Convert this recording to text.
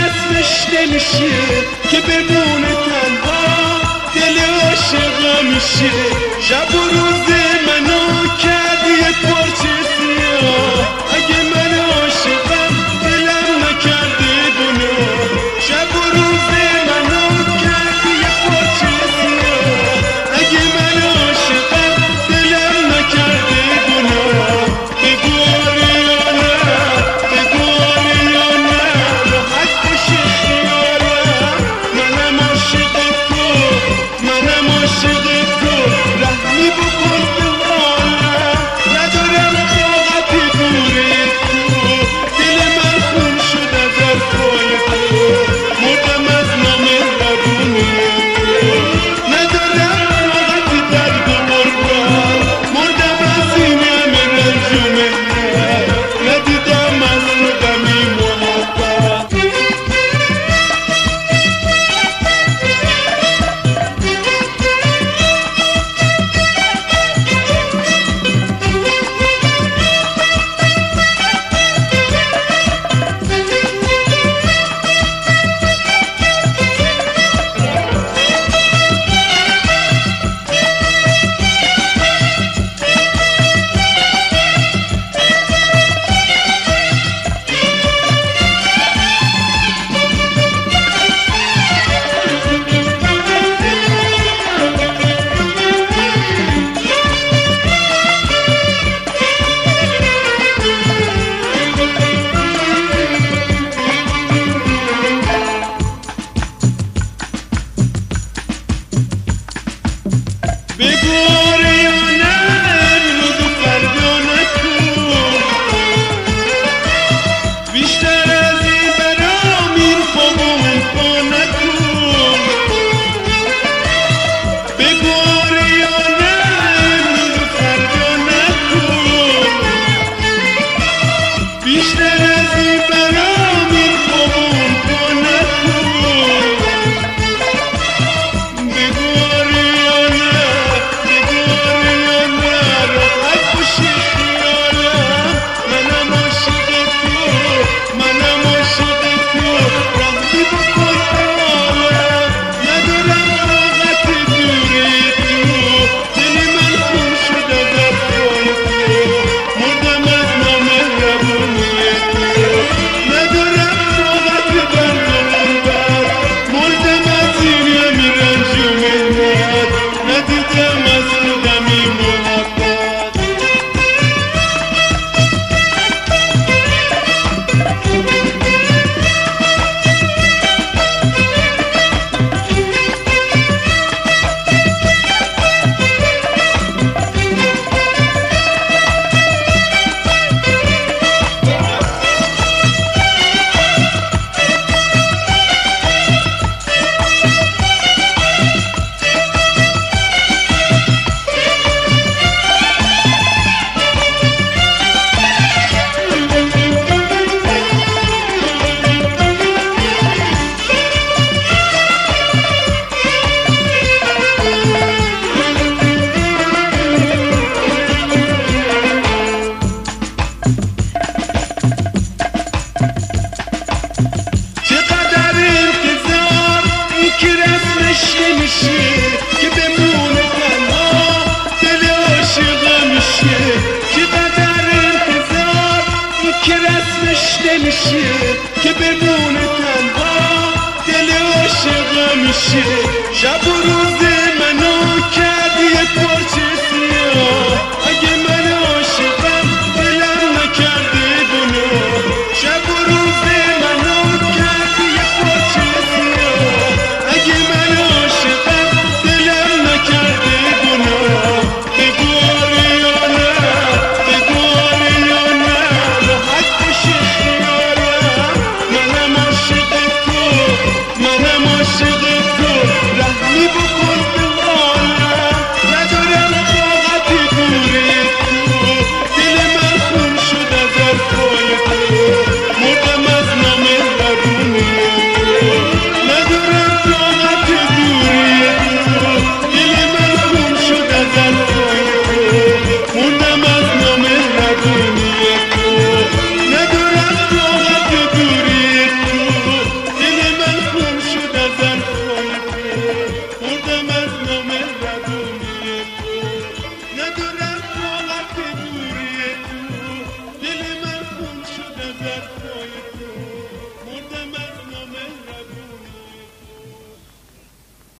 ختمش نمیشه که بدون تنها دل عاشقا میشه. شب و روز منو کردی یه سیاه. Big Blue! اسمش نمیشه که بمونه تنها دل عاشقا میشه که بعد انتظار این که رسمش نمیشه که بمونه تنها دل عاشقا میشه شب و